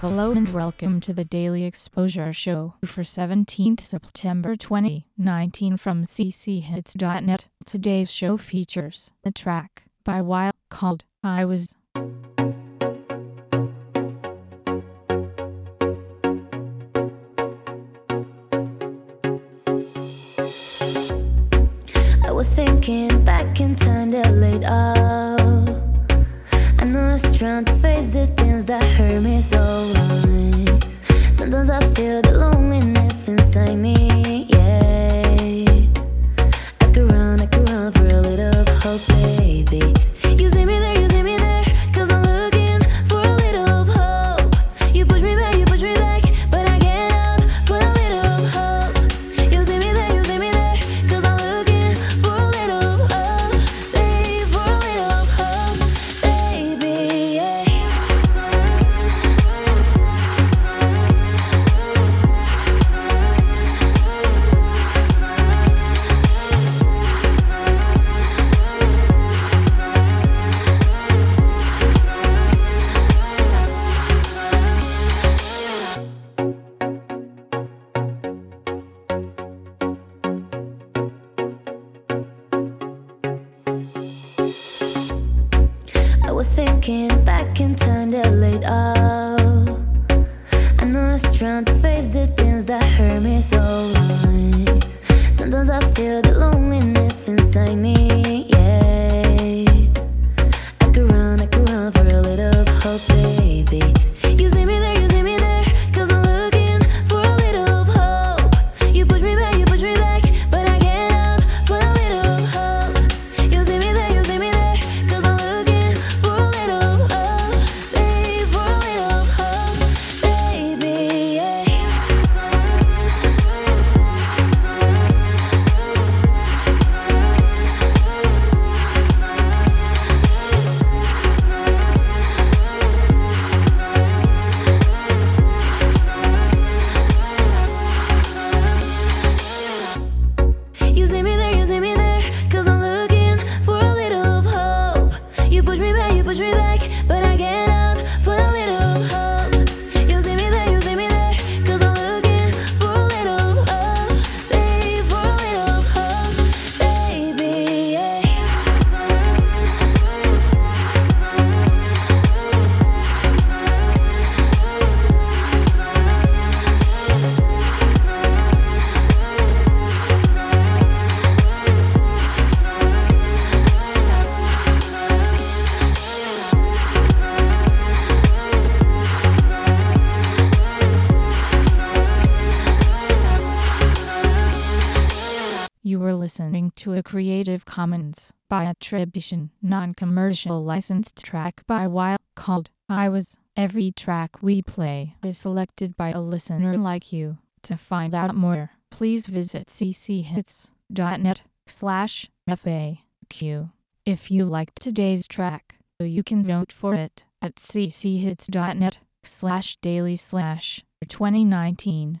Hello and welcome to the Daily Exposure Show for 17th September 2019 from cchits.net. Today's show features a track by Wild called I Was. I was thinking back in time that laid out. Trying to face the things that hurt me so wrong. Sometimes I feel the loneliness inside me, yeah. Was back in time that laid out. I know I was trying to face the things that hurt me so wrong. Sometimes I feel the You were listening to a Creative Commons by attribution, non-commercial licensed track by Wild called I Was. Every track we play is selected by a listener like you. To find out more, please visit cchits.net slash FAQ. If you liked today's track, you can vote for it at cchits.net slash daily slash 2019